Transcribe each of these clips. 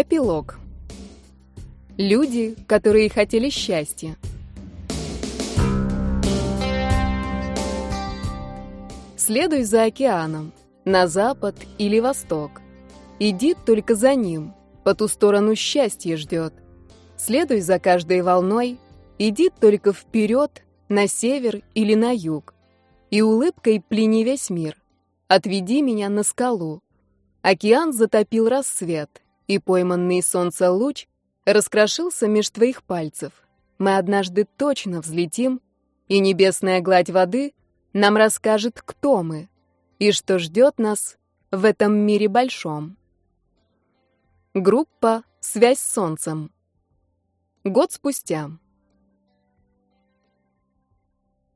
Эпилог. Люди, которые хотели счастья. Следуй за океаном, на запад или восток. Иди только за ним, по ту сторону счастье ждет. Следуй за каждой волной, иди только вперед, на север или на юг. И улыбкой плени весь мир. Отведи меня на скалу. Океан затопил рассвет, и пойманный солнце луч раскрошился меж твоих пальцев. Мы однажды точно взлетим, и небесная гладь воды нам расскажет, кто мы и что ждет нас в этом мире большом. Группа «Связь с солнцем». Год спустя.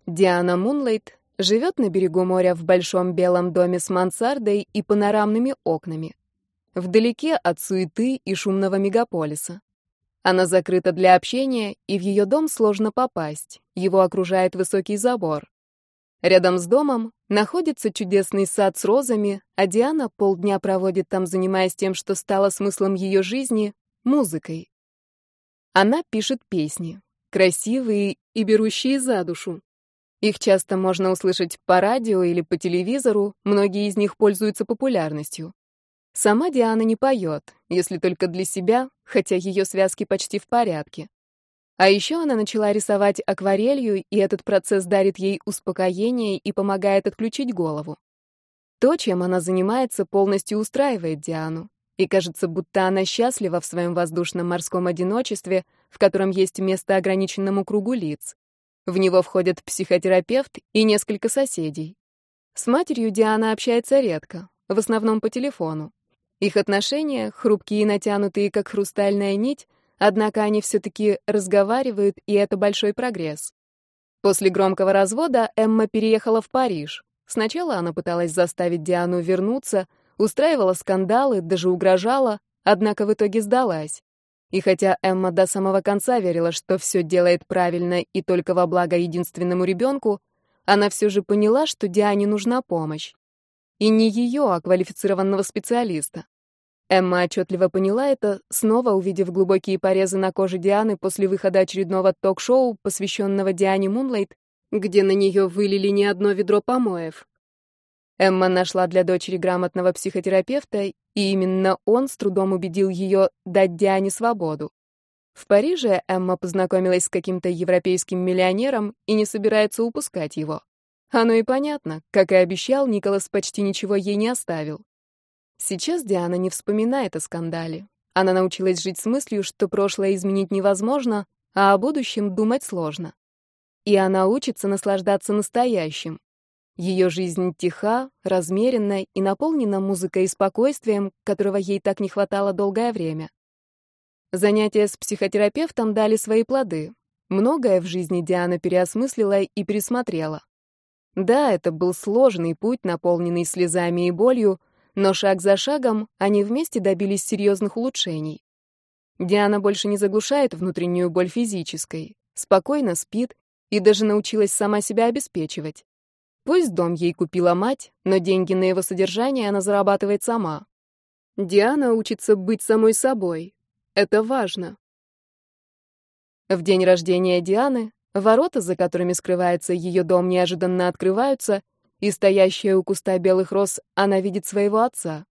Диана Мунлайт живет на берегу моря в большом белом доме с мансардой и панорамными окнами, вдалеке от суеты и шумного мегаполиса. Она закрыта для общения, и в ее дом сложно попасть, его окружает высокий забор. Рядом с домом находится чудесный сад с розами, а Диана полдня проводит там, занимаясь тем, что стало смыслом ее жизни — музыкой. Она пишет песни, красивые и берущие за душу. Их часто можно услышать по радио или по телевизору, многие из них пользуются популярностью. Сама Диана не поет, если только для себя, хотя ее связки почти в порядке. А еще она начала рисовать акварелью, и этот процесс дарит ей успокоение и помогает отключить голову. То, чем она занимается, полностью устраивает Диану. И кажется, будто она счастлива в своем воздушном морском одиночестве, в котором есть место ограниченному кругу лиц. В него входят психотерапевт и несколько соседей. С матерью Диана общается редко, в основном по телефону. Их отношения, хрупкие и натянутые, как хрустальная нить, однако они все-таки разговаривают, и это большой прогресс. После громкого развода Эмма переехала в Париж. Сначала она пыталась заставить Диану вернуться, устраивала скандалы, даже угрожала, однако в итоге сдалась. И хотя Эмма до самого конца верила, что все делает правильно и только во благо единственному ребенку, она все же поняла, что Диане нужна помощь. И не ее, а квалифицированного специалиста. Эмма отчетливо поняла это, снова увидев глубокие порезы на коже Дианы после выхода очередного ток-шоу, посвященного Диане Мунлайт, где на нее вылили не одно ведро помоев. Эмма нашла для дочери грамотного психотерапевта, и именно он с трудом убедил ее дать Диане свободу. В Париже Эмма познакомилась с каким-то европейским миллионером и не собирается упускать его. Оно и понятно, как и обещал, Николас почти ничего ей не оставил. Сейчас Диана не вспоминает о скандале. Она научилась жить с мыслью, что прошлое изменить невозможно, а о будущем думать сложно. И она учится наслаждаться настоящим, ее жизнь тиха, размеренна и наполнена музыкой и спокойствием, которого ей так не хватало долгое время. Занятия с психотерапевтом дали свои плоды. Многое в жизни Диана переосмыслила и пересмотрела. Да, это был сложный путь, наполненный слезами и болью, но шаг за шагом они вместе добились серьезных улучшений. Диана больше не заглушает внутреннюю боль физической, спокойно спит и даже научилась сама себя обеспечивать. Пусть дом ей купила мать, но деньги на его содержание она зарабатывает сама. Диана учится быть самой собой. Это важно. В день рождения Дианы ворота, за которыми скрывается ее дом, неожиданно открываются, и стоящая у куста белых роз она видит своего отца.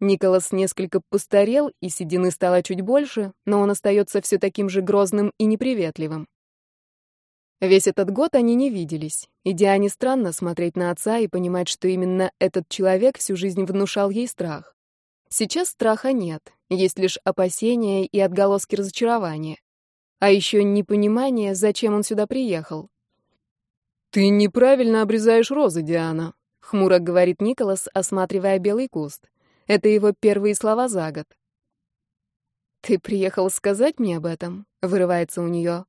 Николас несколько постарел, и седины стало чуть больше, но он остается все таким же грозным и неприветливым. Весь этот год они не виделись, и Диане странно смотреть на отца и понимать, что именно этот человек всю жизнь внушал ей страх. Сейчас страха нет, есть лишь опасения и отголоски разочарования. А еще непонимание, зачем он сюда приехал. «Ты неправильно обрезаешь розы, Диана», — хмуро говорит Николас, осматривая белый куст. Это его первые слова за год. «Ты приехал сказать мне об этом?» — вырывается у нее.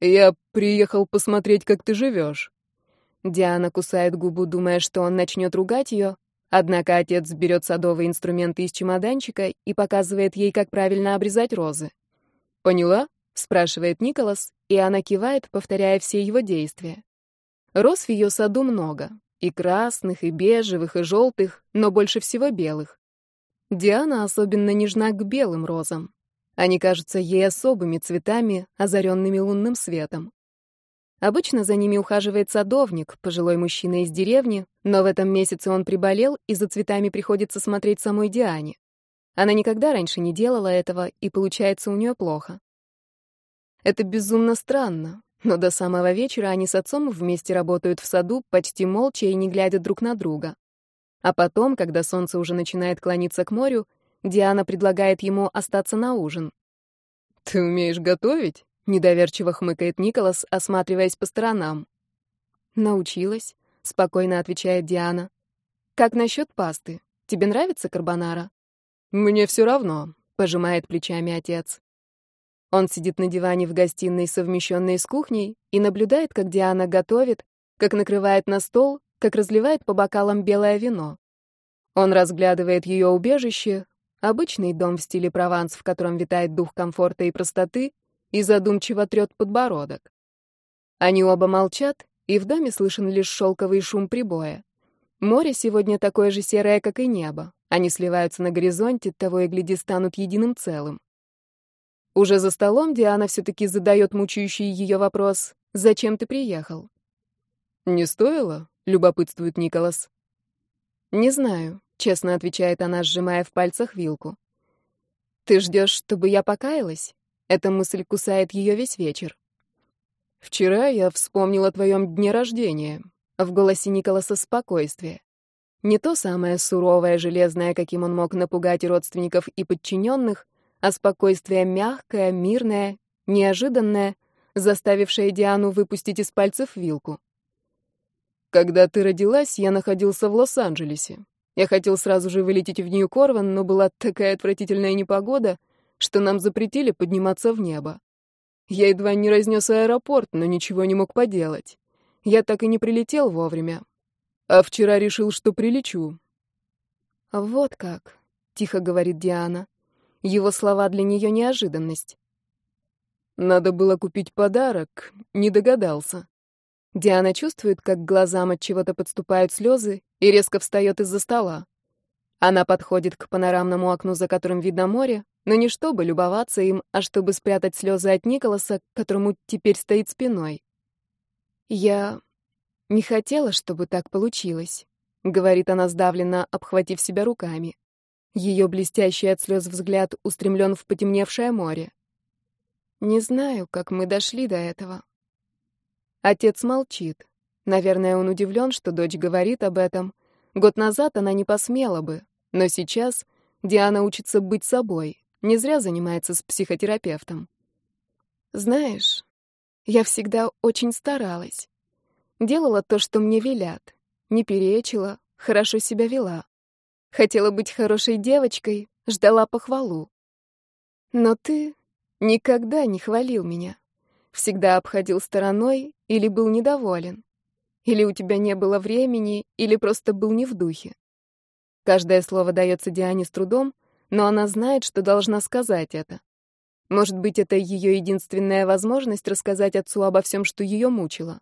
«Я приехал посмотреть, как ты живешь». Диана кусает губу, думая, что он начнет ругать ее, однако отец берет садовые инструменты из чемоданчика и показывает ей, как правильно обрезать розы. «Поняла?» — спрашивает Николас, и она кивает, повторяя все его действия. Роз в ее саду много. И красных, и бежевых, и желтых, но больше всего белых. Диана особенно нежна к белым розам. Они кажутся ей особыми цветами, озаренными лунным светом. Обычно за ними ухаживает садовник, пожилой мужчина из деревни, но в этом месяце он приболел, и за цветами приходится смотреть самой Диане. Она никогда раньше не делала этого, и получается у нее плохо. Это безумно странно, но до самого вечера они с отцом вместе работают в саду, почти молча и не глядя друг на друга. А потом, когда солнце уже начинает клониться к морю, Диана предлагает ему остаться на ужин. «Ты умеешь готовить?» — недоверчиво хмыкает Николас, осматриваясь по сторонам. «Научилась», — спокойно отвечает Диана. «Как насчет пасты? Тебе нравится карбонара?» «Мне все равно», — пожимает плечами отец. Он сидит на диване в гостиной, совмещенной с кухней, и наблюдает, как Диана готовит, как накрывает на стол, как разливает по бокалам белое вино. Он разглядывает ее убежище, обычный дом в стиле Прованс, в котором витает дух комфорта и простоты, и задумчиво трет подбородок. Они оба молчат, и в доме слышен лишь шелковый шум прибоя. Море сегодня такое же серое, как и небо. Они сливаются на горизонте, того и гляди станут единым целым. Уже за столом Диана все-таки задает мучающий ее вопрос «Зачем ты приехал?» «Не стоило?» — любопытствует Николас. «Не знаю», — честно отвечает она, сжимая в пальцах вилку. «Ты ждешь, чтобы я покаялась?» Эта мысль кусает ее весь вечер. «Вчера я вспомнил о твоем дне рождения», — в голосе Николаса спокойствие. Не то самое суровое, железное, каким он мог напугать родственников и подчиненных, а спокойствие мягкое, мирное, неожиданное, заставившее Диану выпустить из пальцев вилку. Когда ты родилась, я находился в Лос-Анджелесе. Я хотел сразу же вылететь в Нью-Корван, но была такая отвратительная непогода, что нам запретили подниматься в небо. Я едва не разнес аэропорт, но ничего не мог поделать. Я так и не прилетел вовремя. А вчера решил, что прилечу. «Вот как», — тихо говорит Диана. Его слова для нее неожиданность. Надо было купить подарок, не догадался. Диана чувствует, как глазам от чего-то подступают слезы, и резко встает из-за стола. Она подходит к панорамному окну, за которым видно море, но не чтобы любоваться им, а чтобы спрятать слезы от Николаса, которому теперь стоит спиной. «Я не хотела, чтобы так получилось», — говорит она сдавленно, обхватив себя руками. Ее блестящий от слез взгляд устремлен в потемневшее море. Не знаю, как мы дошли до этого. Отец молчит. Наверное, он удивлен, что дочь говорит об этом. Год назад она не посмела бы, но сейчас Диана учится быть собой, не зря занимается с психотерапевтом. Знаешь, я всегда очень старалась. Делала то, что мне велят, не перечила, хорошо себя вела. Хотела быть хорошей девочкой, ждала похвалу. Но ты никогда не хвалил меня. Всегда обходил стороной или был недоволен. Или у тебя не было времени, или просто был не в духе. Каждое слово дается Диане с трудом, но она знает, что должна сказать это. Может быть, это ее единственная возможность рассказать отцу обо всем, что ее мучило.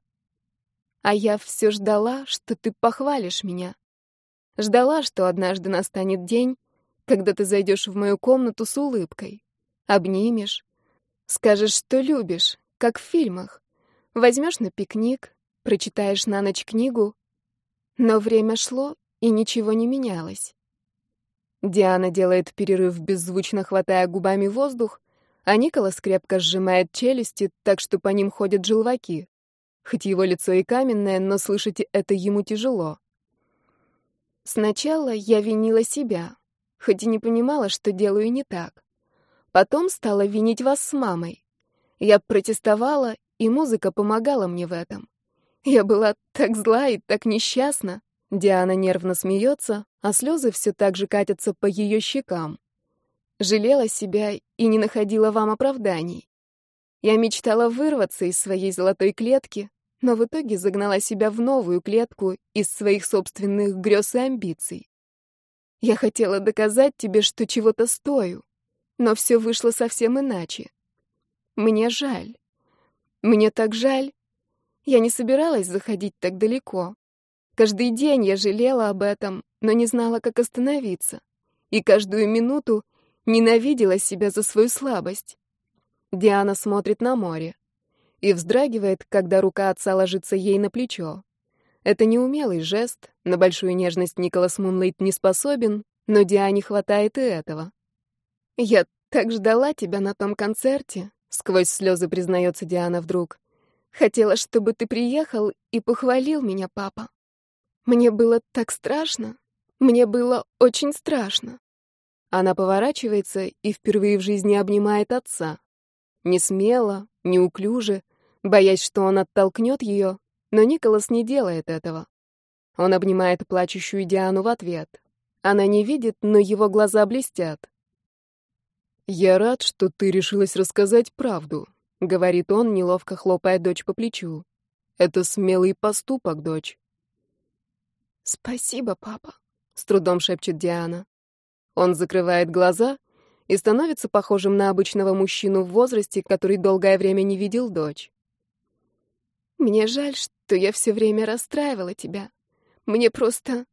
А я все ждала, что ты похвалишь меня. Ждала, что однажды настанет день, когда ты зайдешь в мою комнату с улыбкой, обнимешь, скажешь, что любишь, как в фильмах, возьмешь на пикник, прочитаешь на ночь книгу. Но время шло, и ничего не менялось. Диана делает перерыв, беззвучно хватая губами воздух, а Николас крепко сжимает челюсти, так что по ним ходят желваки. Хоть его лицо и каменное, но слышать это ему тяжело. Сначала я винила себя, хоть и не понимала, что делаю не так. Потом стала винить вас с мамой. Я протестовала, и музыка помогала мне в этом. Я была так зла и так несчастна. Диана нервно смеется, а слезы все так же катятся по ее щекам. Жалела себя и не находила вам оправданий. Я мечтала вырваться из своей золотой клетки, но в итоге загнала себя в новую клетку из своих собственных грез и амбиций. Я хотела доказать тебе, что чего-то стою, но все вышло совсем иначе. Мне жаль. Мне так жаль. Я не собиралась заходить так далеко. Каждый день я жалела об этом, но не знала, как остановиться. и каждую минуту ненавидела себя за свою слабость. Диана смотрит на море и вздрагивает, когда рука отца ложится ей на плечо. Это неумелый жест, на большую нежность Николас Мунлейт не способен, но Диане хватает и этого. «Я так ждала тебя на том концерте», — сквозь слезы признается Диана вдруг. «Хотела, чтобы ты приехал и похвалил меня, папа. Мне было так страшно. Мне было очень страшно». Она поворачивается и впервые в жизни обнимает отца. Не смело, неуклюже, боясь, что он оттолкнет ее, но Николас не делает этого. Он обнимает плачущую Диану в ответ. Она не видит, но его глаза блестят. «Я рад, что ты решилась рассказать правду», — говорит он, неловко хлопая дочь по плечу. «Это смелый поступок, дочь». «Спасибо, папа», — с трудом шепчет Диана. Он закрывает глаза и становится похожим на обычного мужчину в возрасте, который долгое время не видел дочь. «Мне жаль, что я все время расстраивала тебя. Мне просто...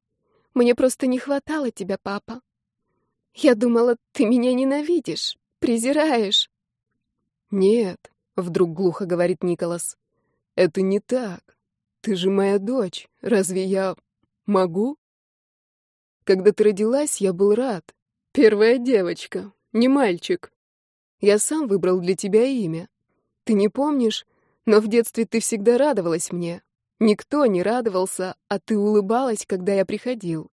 Мне просто не хватало тебя, папа. Я думала, ты меня ненавидишь, презираешь». «Нет», — вдруг глухо говорит Николас, — «это не так. Ты же моя дочь. Разве я могу?» Когда ты родилась, я был рад. Первая девочка, не мальчик. Я сам выбрал для тебя имя. Ты не помнишь, но в детстве ты всегда радовалась мне. Никто не радовался, а ты улыбалась, когда я приходил.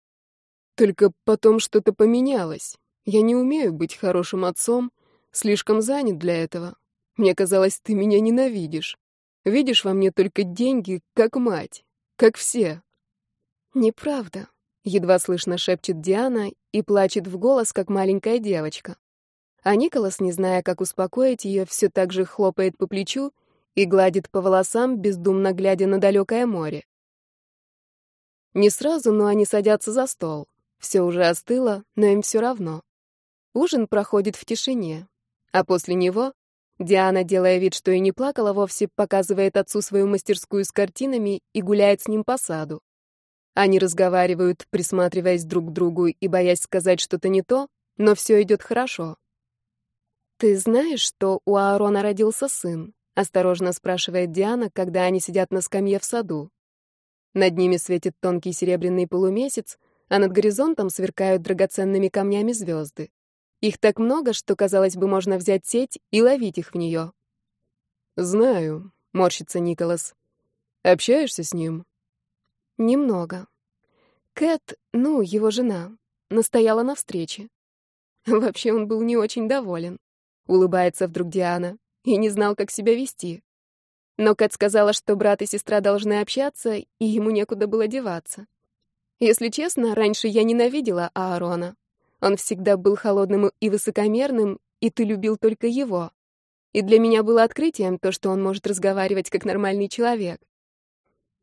Только потом что-то поменялось. Я не умею быть хорошим отцом, слишком занят для этого. Мне казалось, ты меня ненавидишь. Видишь во мне только деньги, как мать, как все. Неправда. Едва слышно шепчет Диана и плачет в голос, как маленькая девочка. А Николас, не зная, как успокоить ее, все так же хлопает по плечу и гладит по волосам, бездумно глядя на далекое море. Не сразу, но они садятся за стол. Все уже остыло, но им все равно. Ужин проходит в тишине, а после него Диана, делая вид, что и не плакала вовсе, показывает отцу свою мастерскую с картинами и гуляет с ним по саду. Они разговаривают, присматриваясь друг к другу и боясь сказать что-то не то, но все идет хорошо. «Ты знаешь, что у Аарона родился сын?» — осторожно спрашивает Диана, когда они сидят на скамье в саду. Над ними светит тонкий серебряный полумесяц, а над горизонтом сверкают драгоценными камнями звезды. Их так много, что, казалось бы, можно взять сеть и ловить их в нее. «Знаю», — морщится Николас. «Общаешься с ним?» Немного. Кэт, ну, его жена, настояла на встрече. Вообще он был не очень доволен. Улыбается вдруг Диана и не знал, как себя вести. Но Кэт сказала, что брат и сестра должны общаться, и ему некуда было деваться. Если честно, раньше я ненавидела Аарона. Он всегда был холодным и высокомерным, и ты любил только его. И для меня было открытием то, что он может разговаривать как нормальный человек.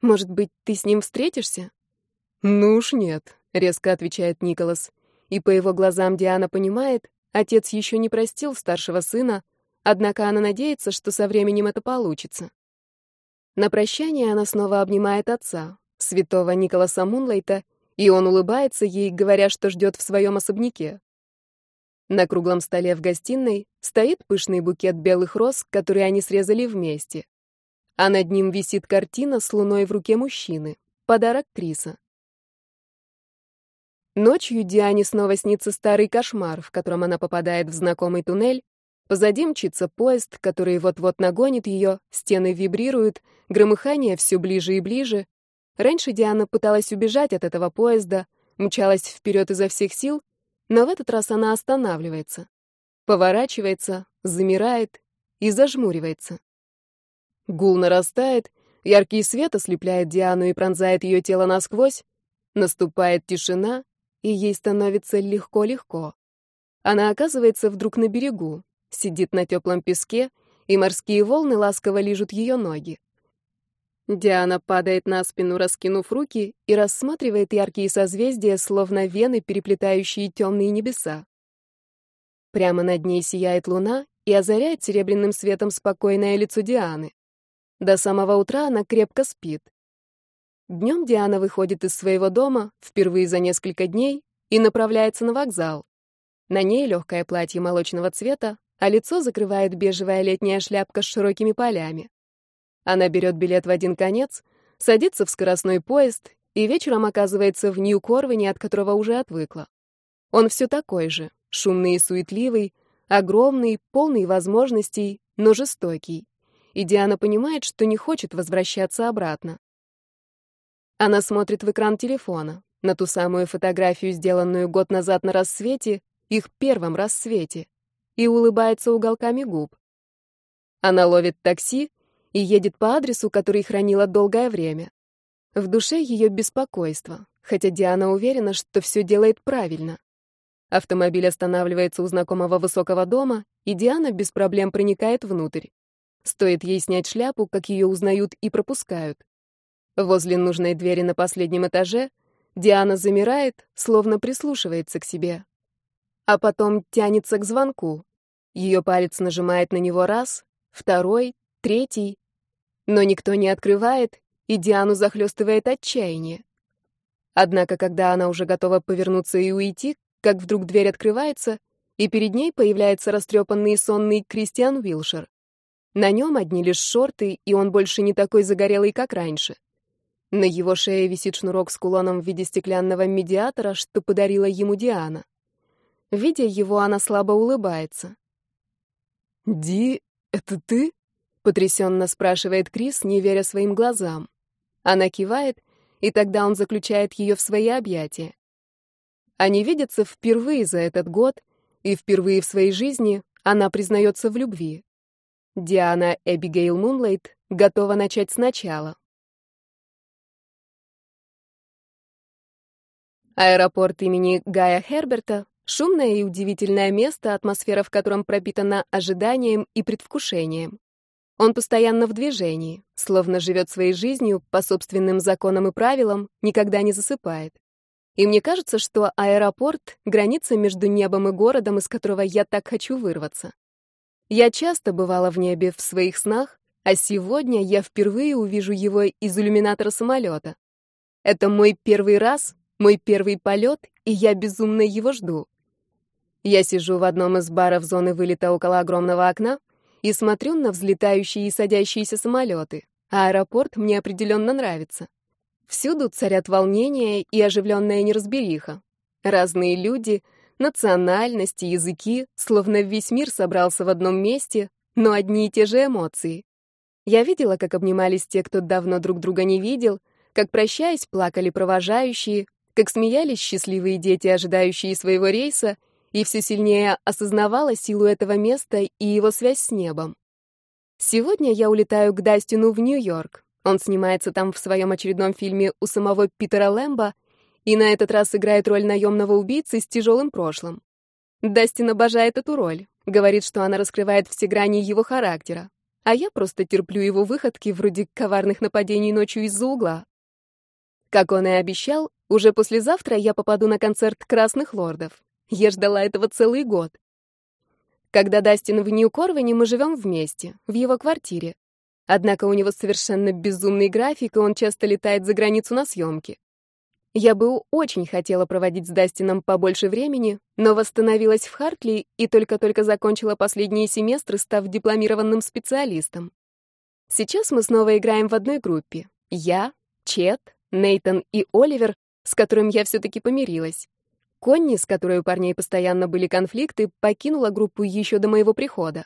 Может быть, ты с ним встретишься? Ну уж нет, резко отвечает Николас. И по его глазам Диана понимает, отец еще не простил старшего сына, однако она надеется, что со временем это получится. На прощание она снова обнимает отца, святого Николаса Мунлайта, и он улыбается ей, говоря, что ждет в своем особняке. На круглом столе в гостиной стоит пышный букет белых роз, которые они срезали вместе а над ним висит картина с луной в руке мужчины. Подарок Криса. Ночью Диане снова снится старый кошмар, в котором она попадает в знакомый туннель. Позади мчится поезд, который вот-вот нагонит ее, стены вибрируют, громыхание все ближе и ближе. Раньше Диана пыталась убежать от этого поезда, мчалась вперед изо всех сил, но в этот раз она останавливается, поворачивается, замирает и зажмуривается. Гул нарастает, яркий свет ослепляет Диану и пронзает ее тело насквозь. Наступает тишина, и ей становится легко-легко. Она оказывается вдруг на берегу, сидит на теплом песке, и морские волны ласково лижут ее ноги. Диана падает на спину, раскинув руки, и рассматривает яркие созвездия, словно вены, переплетающие темные небеса. Прямо над ней сияет луна и озаряет серебряным светом спокойное лицо Дианы. До самого утра она крепко спит. Днем Диана выходит из своего дома, впервые за несколько дней, и направляется на вокзал. На ней легкое платье молочного цвета, а лицо закрывает бежевая летняя шляпка с широкими полями. Она берет билет в один конец, садится в скоростной поезд и вечером оказывается в Нью-Корвине, от которого уже отвыкла. Он все такой же, шумный и суетливый, огромный, полный возможностей, но жестокий. И Диана понимает, что не хочет возвращаться обратно. Она смотрит в экран телефона, на ту самую фотографию, сделанную год назад на рассвете, их первом рассвете, и улыбается уголками губ. Она ловит такси и едет по адресу, который хранила долгое время. В душе ее беспокойство, хотя Диана уверена, что все делает правильно. Автомобиль останавливается у знакомого высокого дома, и Диана без проблем проникает внутрь. Стоит ей снять шляпу, как ее узнают и пропускают. Возле нужной двери на последнем этаже Диана замирает, словно прислушивается к себе. А потом тянется к звонку. Ее палец нажимает на него раз, второй, третий. Но никто не открывает, и Диану захлестывает отчаяние. Однако, когда она уже готова повернуться и уйти, как вдруг дверь открывается, и перед ней появляется растрепанный и сонный Кристиан Вилшер. На нем одни лишь шорты, и он больше не такой загорелый, как раньше. На его шее висит шнурок с кулоном в виде стеклянного медиатора, что подарила ему Диана. Видя его, она слабо улыбается. «Ди, это ты?» — потрясенно спрашивает Крис, не веря своим глазам. Она кивает, и тогда он заключает ее в свои объятия. Они видятся впервые за этот год, и впервые в своей жизни она признается в любви. Диана Эбигейл Мунлайт готова начать сначала. Аэропорт имени Гая Херберта — шумное и удивительное место, атмосфера в котором пропитана ожиданием и предвкушением. Он постоянно в движении, словно живет своей жизнью по собственным законам и правилам, никогда не засыпает. И мне кажется, что аэропорт — граница между небом и городом, из которого я так хочу вырваться. Я часто бывала в небе в своих снах, а сегодня я впервые увижу его из иллюминатора самолета. Это мой первый раз, мой первый полет, и я безумно его жду. Я сижу в одном из баров зоны вылета около огромного окна и смотрю на взлетающие и садящиеся самолеты. А аэропорт мне определенно нравится. Всюду царят волнение и оживленная неразбериха. Разные люди, национальности, языки, словно весь мир собрался в одном месте, но одни и те же эмоции. Я видела, как обнимались те, кто давно друг друга не видел, как, прощаясь, плакали провожающие, как смеялись счастливые дети, ожидающие своего рейса, и все сильнее осознавала силу этого места и его связь с небом. Сегодня я улетаю к Дастину в Нью-Йорк, он снимается там в своем очередном фильме у самого Питера Лэмбо и на этот раз играет роль наемного убийцы с тяжелым прошлым. Дастин обожает эту роль, говорит, что она раскрывает все грани его характера, а я просто терплю его выходки вроде коварных нападений ночью из-за угла. Как он и обещал, уже послезавтра я попаду на концерт «Красных лордов». Я ждала этого целый год. Когда Дастин в Нью-Корвине, мы живем вместе, в его квартире. Однако у него совершенно безумный график, и он часто летает за границу на съемки. Я бы очень хотела проводить с Дастином побольше времени, но восстановилась в Хартли и только-только закончила последние семестры, став дипломированным специалистом. Сейчас мы снова играем в одной группе. Я, Чет, Нейтон и Оливер, с которым я все-таки помирилась. Конни, с которой у парней постоянно были конфликты, покинула группу еще до моего прихода.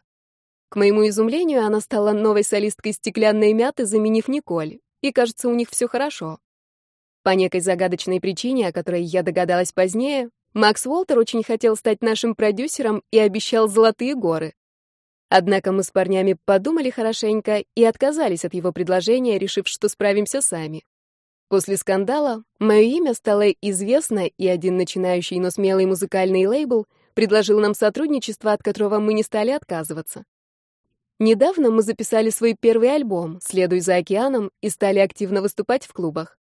К моему изумлению, она стала новой солисткой «Стеклянной мяты», заменив Николь, и, кажется, у них все хорошо. По некой загадочной причине, о которой я догадалась позднее, Макс Уолтер очень хотел стать нашим продюсером и обещал золотые горы. Однако мы с парнями подумали хорошенько и отказались от его предложения, решив, что справимся сами. После скандала мое имя стало известно, и один начинающий, но смелый музыкальный лейбл предложил нам сотрудничество, от которого мы не стали отказываться. Недавно мы записали свой первый альбом «Следуй за океаном» и стали активно выступать в клубах.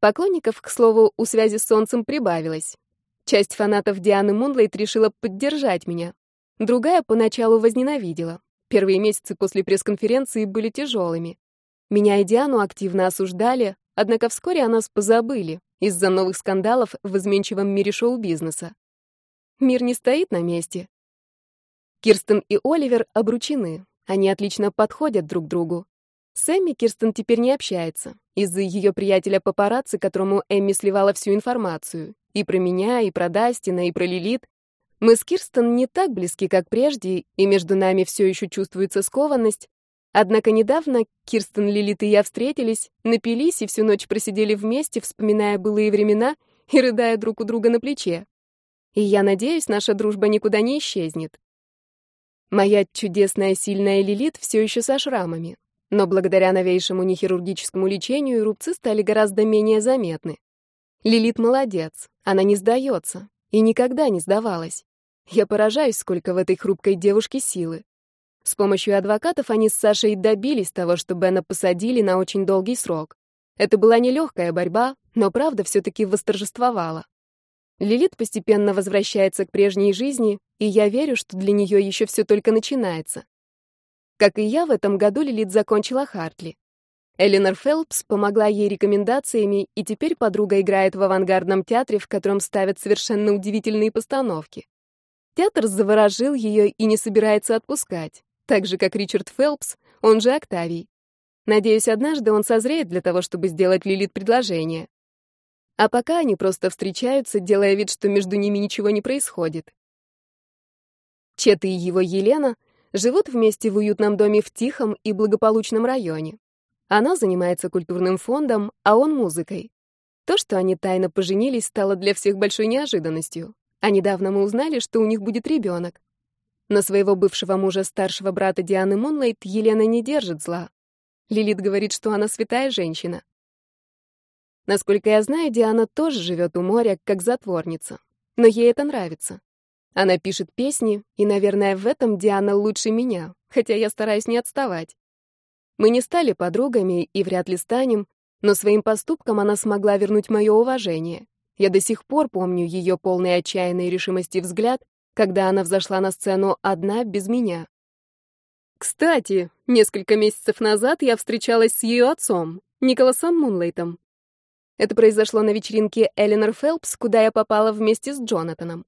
Поклонников, к слову, у связи с солнцем прибавилось. Часть фанатов Дианы Мунлейт решила поддержать меня. Другая поначалу возненавидела. Первые месяцы после пресс-конференции были тяжелыми. Меня и Диану активно осуждали, однако вскоре о нас позабыли, из-за новых скандалов в изменчивом мире шоу-бизнеса. Мир не стоит на месте. Кирстен и Оливер обручены. Они отлично подходят друг другу. С Эмми Кирстен теперь не общается из-за ее приятеля папарацци, которому Эмми сливала всю информацию. И про меня, и про Дастина, и про Лилит. Мы с Кирстен не так близки, как прежде, и между нами все еще чувствуется скованность. Однако недавно Кирстен, Лилит и я встретились, напились и всю ночь просидели вместе, вспоминая былые времена и рыдая друг у друга на плече. И я надеюсь, наша дружба никуда не исчезнет. Моя чудесная сильная Лилит все еще со шрамами, но благодаря новейшему нехирургическому лечению рубцы стали гораздо менее заметны. Лилит молодец, она не сдается и никогда не сдавалась. Я поражаюсь, сколько в этой хрупкой девушке силы. С помощью адвокатов они с Сашей добились того, что Бена посадили на очень долгий срок. Это была нелегкая борьба, но правда все-таки восторжествовала. Лилит постепенно возвращается к прежней жизни, и я верю, что для нее еще все только начинается. Как и я, в этом году Лилит закончила Хартли. Эленор Фелпс помогла ей рекомендациями, и теперь подруга играет в авангардном театре, в котором ставят совершенно удивительные постановки. Театр заворожил ее и не собирается отпускать, так же, как Ричард Фелпс, он же Октавий. Надеюсь, однажды он созреет для того, чтобы сделать Лилит предложение. А пока они просто встречаются, делая вид, что между ними ничего не происходит. Чет и его Елена живут вместе в уютном доме в тихом и благополучном районе. Она занимается культурным фондом, а он музыкой. То, что они тайно поженились, стало для всех большой неожиданностью. А недавно мы узнали, что у них будет ребенок. На своего бывшего мужа, старшего брата Дианы Мунлайт, Елена не держит зла. Лилит говорит, что она святая женщина. Насколько я знаю, Диана тоже живет у моря, как затворница. Но ей это нравится. Она пишет песни, и, наверное, в этом Диана лучше меня, хотя я стараюсь не отставать. Мы не стали подругами и вряд ли станем, но своим поступком она смогла вернуть мое уважение. Я до сих пор помню ее полный отчаянной решимости взгляд, когда она взошла на сцену одна, без меня. Кстати, несколько месяцев назад я встречалась с ее отцом, Николасом Мунлейтом. Это произошло на вечеринке Эленор Фелпс, куда я попала вместе с Джонатаном.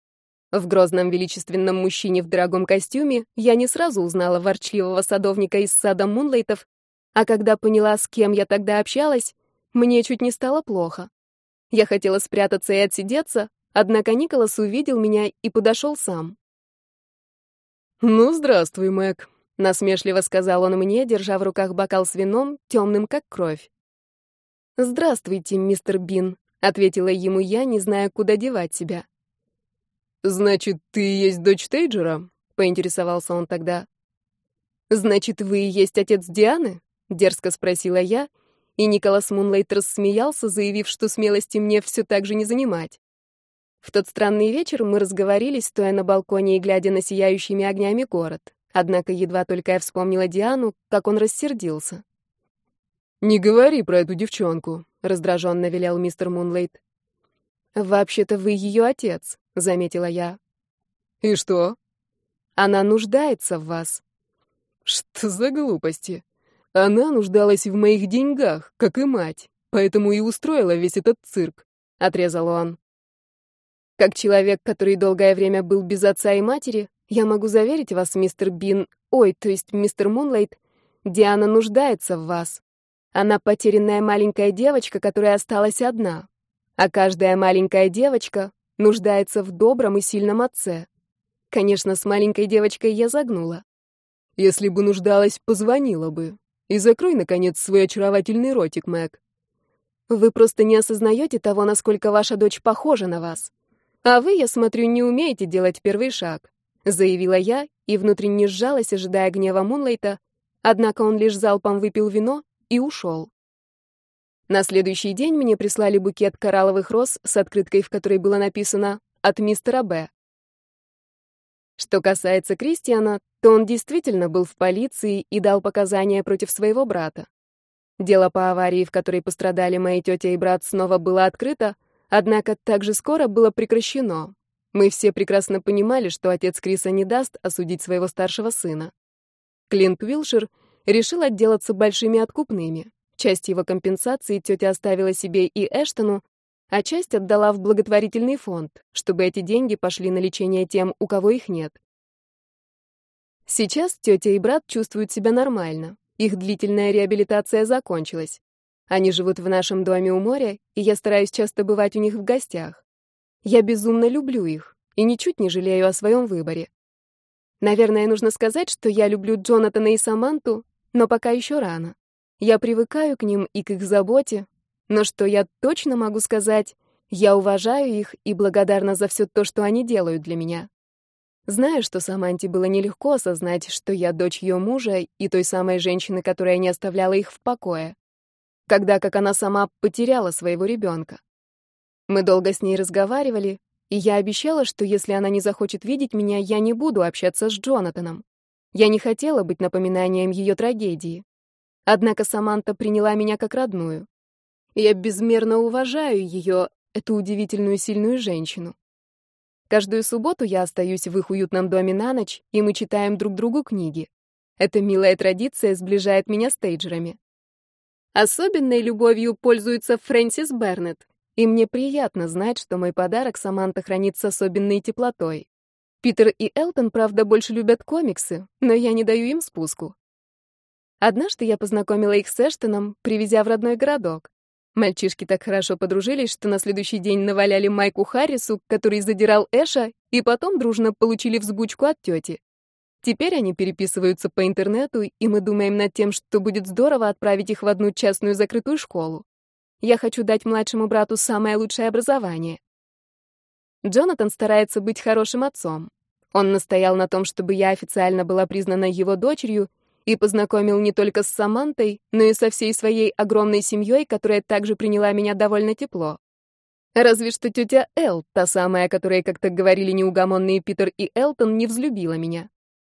В грозном величественном мужчине в дорогом костюме я не сразу узнала ворчливого садовника из сада Мунлейтов, а когда поняла, с кем я тогда общалась, мне чуть не стало плохо. Я хотела спрятаться и отсидеться, однако Николас увидел меня и подошел сам. «Ну, здравствуй, Мэг», — насмешливо сказал он мне, держа в руках бокал с вином, темным как кровь. «Здравствуйте, мистер Бин», — ответила ему я, не зная, куда девать себя. «Значит, ты есть дочь Тейджера?» — поинтересовался он тогда. «Значит, вы и есть отец Дианы?» — дерзко спросила я, и Николас Мунлайт рассмеялся, заявив, что смелости мне все так же не занимать. В тот странный вечер мы разговорились, стоя на балконе и глядя на сияющими огнями город. Однако едва только я вспомнила Диану, как он рассердился. «Не говори про эту девчонку», — раздраженно велел мистер Мунлейт. «Вообще-то вы ее отец», — заметила я. «И что?» «Она нуждается в вас». «Что за глупости? Она нуждалась в моих деньгах, как и мать, поэтому и устроила весь этот цирк», — отрезал он. «Как человек, который долгое время был без отца и матери, я могу заверить вас, мистер Бин, ой, то есть мистер Мунлайт, Диана нуждается в вас. Она потерянная маленькая девочка, которая осталась одна. А каждая маленькая девочка нуждается в добром и сильном отце. Конечно, с маленькой девочкой я загнула. Если бы нуждалась, позвонила бы. И закрой, наконец, свой очаровательный ротик, Мэг. Вы просто не осознаете того, насколько ваша дочь похожа на вас. А вы, я смотрю, не умеете делать первый шаг, заявила я и внутренне сжалась, ожидая гнева Мунлайта, однако он лишь залпом выпил вино и ушел. На следующий день мне прислали букет коралловых роз с открыткой, в которой было написано «От мистера Б». Что касается Кристиана, то он действительно был в полиции и дал показания против своего брата. Дело по аварии, в которой пострадали мои тетя и брат, снова было открыто, однако также скоро было прекращено. Мы все прекрасно понимали, что отец Криса не даст осудить своего старшего сына. Клинт Уилшир решил отделаться большими откупными. Часть его компенсации тетя оставила себе и Эштону, а часть отдала в благотворительный фонд, чтобы эти деньги пошли на лечение тем, у кого их нет. Сейчас тетя и брат чувствуют себя нормально. Их длительная реабилитация закончилась. Они живут в нашем доме у моря, и я стараюсь часто бывать у них в гостях. Я безумно люблю их и ничуть не жалею о своем выборе. Наверное, нужно сказать, что я люблю Джонатана и Саманту, но пока еще рано. Я привыкаю к ним и к их заботе, но что я точно могу сказать, я уважаю их и благодарна за все то, что они делают для меня. Знаю, что Саманте было нелегко осознать, что я дочь ее мужа и той самой женщины, которая не оставляла их в покое, когда как она сама потеряла своего ребенка. Мы долго с ней разговаривали, и я обещала, что если она не захочет видеть меня, я не буду общаться с Джонатаном. Я не хотела быть напоминанием ее трагедии. Однако Саманта приняла меня как родную. Я безмерно уважаю ее, эту удивительную сильную женщину. Каждую субботу я остаюсь в их уютном доме на ночь, и мы читаем друг другу книги. Эта милая традиция сближает меня с тейджерами. Особенной любовью пользуется Фрэнсис Бернетт, и мне приятно знать, что мой подарок Саманта хранит с особенной теплотой. Питер и Элтон, правда, больше любят комиксы, но я не даю им спуску. Однажды я познакомила их с Эштоном, привезя в родной городок. Мальчишки так хорошо подружились, что на следующий день наваляли Майку Харрису, который задирал Эша, и потом дружно получили взбучку от тети. Теперь они переписываются по интернету, и мы думаем над тем, что будет здорово отправить их в одну частную закрытую школу. Я хочу дать младшему брату самое лучшее образование. Джонатан старается быть хорошим отцом. Он настоял на том, чтобы я официально была признана его дочерью, и познакомил не только с Самантой, но и со всей своей огромной семьей, которая также приняла меня довольно тепло. Разве что тетя Эл, та самая, которой как-то говорили неугомонные Питер и Элтон, не взлюбила меня.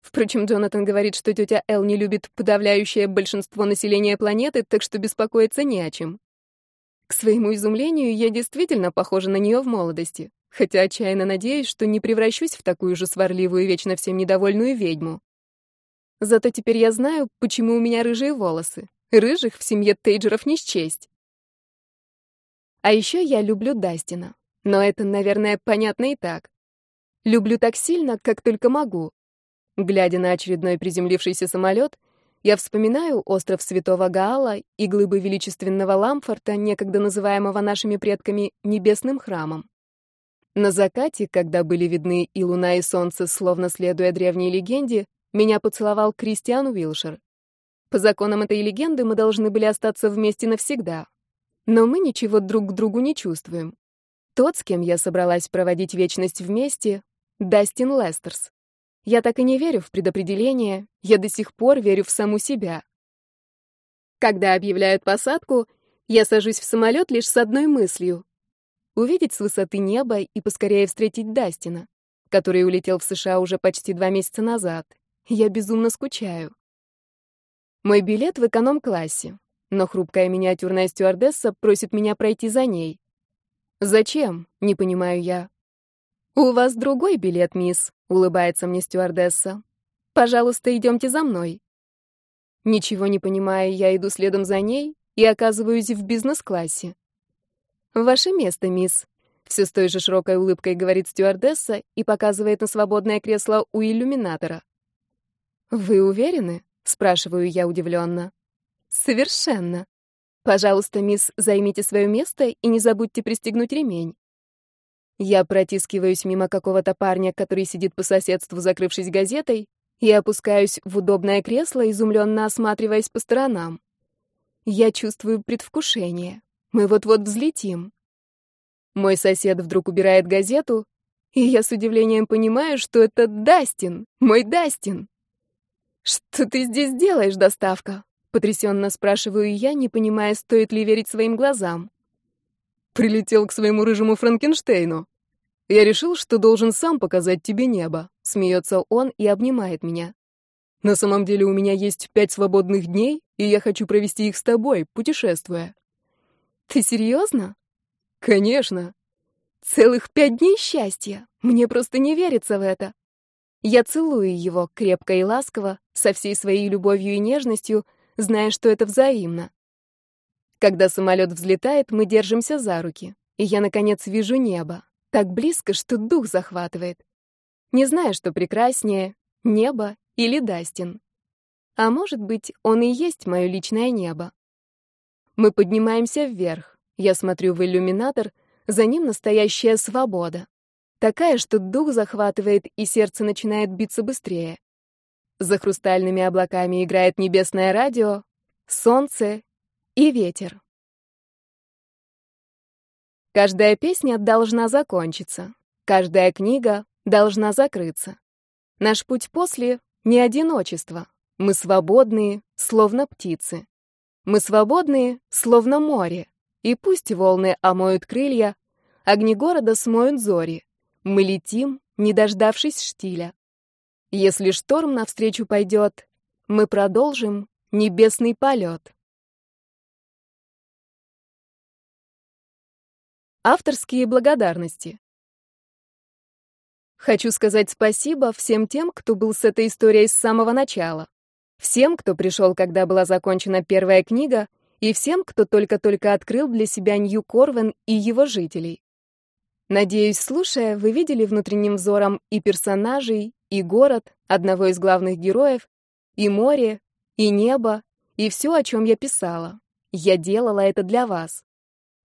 Впрочем, Джонатан говорит, что тетя Эл не любит подавляющее большинство населения планеты, так что беспокоиться не о чем. К своему изумлению, я действительно похожа на нее в молодости, хотя отчаянно надеюсь, что не превращусь в такую же сварливую, вечно всем недовольную ведьму. Зато теперь я знаю, почему у меня рыжие волосы. Рыжих в семье Тейджеров не счесть. А еще я люблю Дастина. Но это, наверное, понятно и так. Люблю так сильно, как только могу. Глядя на очередной приземлившийся самолет, я вспоминаю остров Святого Гаала и глыбы величественного Ламфорта, некогда называемого нашими предками небесным храмом. На закате, когда были видны и луна, и солнце, словно следуя древней легенде, меня поцеловал Кристиан Уилшер. По законам этой легенды мы должны были остаться вместе навсегда. Но мы ничего друг к другу не чувствуем. Тот, с кем я собралась проводить вечность вместе, Дастин Лестерс. Я так и не верю в предопределение, я до сих пор верю в саму себя. Когда объявляют посадку, я сажусь в самолет лишь с одной мыслью — увидеть с высоты неба и поскорее встретить Дастина, который улетел в США уже почти два месяца назад. Я безумно скучаю. Мой билет в эконом-классе, но хрупкая миниатюрная стюардесса просит меня пройти за ней. «Зачем?» — не понимаю я. «У вас другой билет, мисс», — улыбается мне стюардесса. «Пожалуйста, идемте за мной». Ничего не понимая, я иду следом за ней и оказываюсь в бизнес-классе. «Ваше место, мисс», — все с той же широкой улыбкой говорит стюардесса и показывает на свободное кресло у иллюминатора. «Вы уверены?» — спрашиваю я удивленно. «Совершенно. Пожалуйста, мисс, займите свое место и не забудьте пристегнуть ремень». Я протискиваюсь мимо какого-то парня, который сидит по соседству, закрывшись газетой, и опускаюсь в удобное кресло, изумленно осматриваясь по сторонам. Я чувствую предвкушение. Мы вот-вот взлетим. Мой сосед вдруг убирает газету, и я с удивлением понимаю, что это Дастин, мой Дастин. «Что ты здесь делаешь, доставка?» — потрясенно спрашиваю я, не понимая, стоит ли верить своим глазам. «Прилетел к своему рыжему Франкенштейну. Я решил, что должен сам показать тебе небо», — смеется он и обнимает меня. «На самом деле у меня есть пять свободных дней, и я хочу провести их с тобой, путешествуя». «Ты серьезно?» «Конечно». «Целых пять дней счастья! Мне просто не верится в это!» Я целую его крепко и ласково, со всей своей любовью и нежностью, зная, что это взаимно. Когда самолет взлетает, мы держимся за руки. и я, наконец, вижу небо. Так близко, что дух захватывает. Не знаю, что прекраснее — небо или Дастин. А может быть, он и есть мое личное небо. Мы поднимаемся вверх. Я смотрю в иллюминатор, за ним настоящая свобода. Такая, что дух захватывает, и сердце начинает биться быстрее. За хрустальными облаками играет небесное радио, солнце и ветер. Каждая песня должна закончиться, каждая книга должна закрыться. Наш путь после — не одиночество. Мы свободные, словно птицы. Мы свободные, словно море. И пусть волны омоют крылья, огни города смоют зори. Мы летим, не дождавшись штиля. Если шторм навстречу пойдет, мы продолжим небесный полет. Авторские благодарности. Хочу сказать спасибо всем тем, кто был с этой историей с самого начала. Всем, кто пришел, когда была закончена первая книга, и всем, кто только-только открыл для себя Нью Корвен и его жителей. Надеюсь, слушая, вы видели внутренним взором и персонажей, и город, одного из главных героев, и море, и небо, и все, о чем я писала. Я делала это для вас.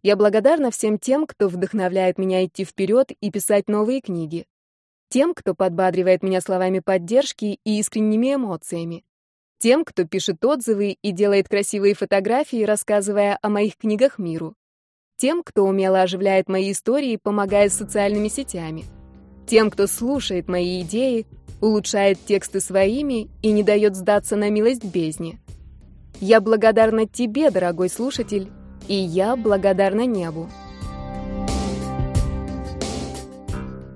Я благодарна всем тем, кто вдохновляет меня идти вперед и писать новые книги. Тем, кто подбадривает меня словами поддержки и искренними эмоциями. Тем, кто пишет отзывы и делает красивые фотографии, рассказывая о моих книгах миру. Тем, кто умело оживляет мои истории, помогая социальными сетями. Тем, кто слушает мои идеи, улучшает тексты своими и не дает сдаться на милость бездне. Я благодарна тебе, дорогой слушатель, и я благодарна небу.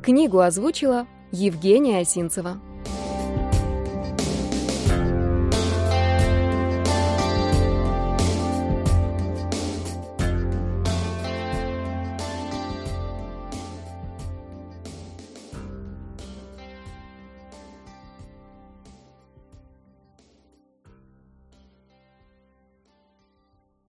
Книгу озвучила Евгения Осинцева.